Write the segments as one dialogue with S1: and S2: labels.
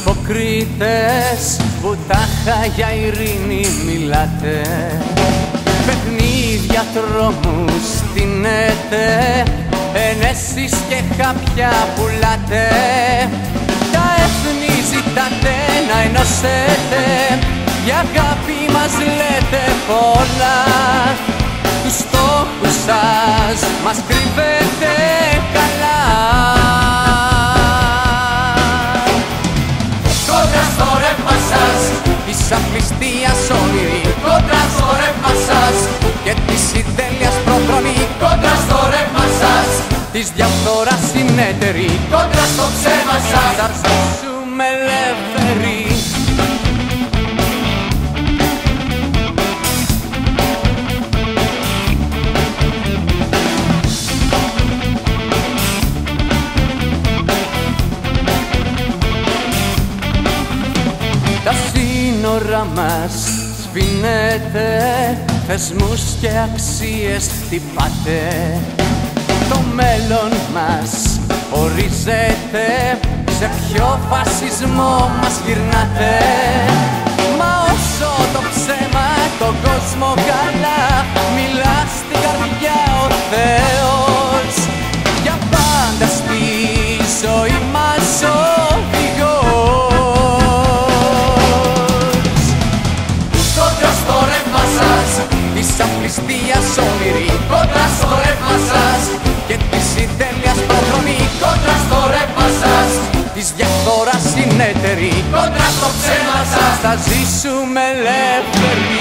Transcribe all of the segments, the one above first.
S1: Υποκρίτες που τάχα για ειρήνη μιλάτε. Παιχνίδια τρόμους στείνετε Ενέσεις και χάπια πουλάτε. Τα έθνη ζητάτε να ενώσετε Για αγάπη μας λέτε πολλά. Τους στόχους σας μας κρύβετε της διαφθοράς συνέτερη.
S2: Κόντρα στο ψέμα σας.
S1: Θα ζήσουμε ελεύθεροι. Τα σύνορα μας σφινέτε Θεσμούς και αξίες χτυπάτε Το μέλλον μας. Ορίζεται Σε ποιο φασισμό μας γυρνάτε. Μα όσο το ψέμα τον κόσμο καλά Μιλά στην καρδιά ο Θεός. Για πάντα στη ζωή μας οδηγός
S2: Κόντρα στο ρεύμα σας
S1: της απληστίας όνειρη
S2: Κόντρα στο ρεύμα σας.
S1: και της συντέλειας προδρομή
S2: Κόντρα στο ρεύμα σας.
S1: Της διαφθοράς συνέτερη
S2: Κόντρα στο ψέμα σας.
S1: Θα ζήσουμε ελεύθεροι.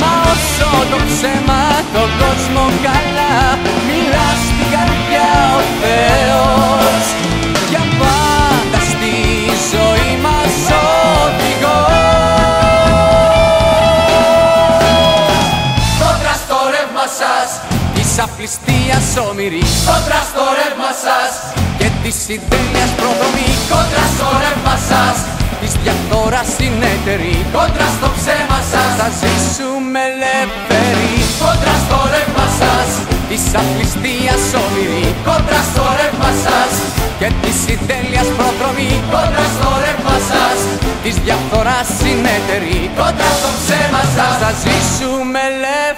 S1: Μα όσο το ψέμα τον κόσμο καλά Της απληστίας όμοιρη
S2: Κόντρα στο ρεύμα σας.
S1: Και της συντέλειας προδομή.
S2: Κόντρα στο ρεύμα σας.
S1: Της διαφθοράς συνέτερη
S2: Κόντρα στο ψέμα σας.
S1: Θα ζήσουμε ελεύθεροι.
S2: Κόντρα στο ρεύμα σας.
S1: Της απληστίας όμοιρη
S2: Κόντρα στο ρεύμα σας.
S1: Και της συντέλειας προδρομή
S2: Κόντρα στο ρεύμα σας.
S1: Της διαφθοράς συνέτερη
S2: Κόντρα στο ψέμα σας.
S1: Θα ζήσουμε ελεύθεροι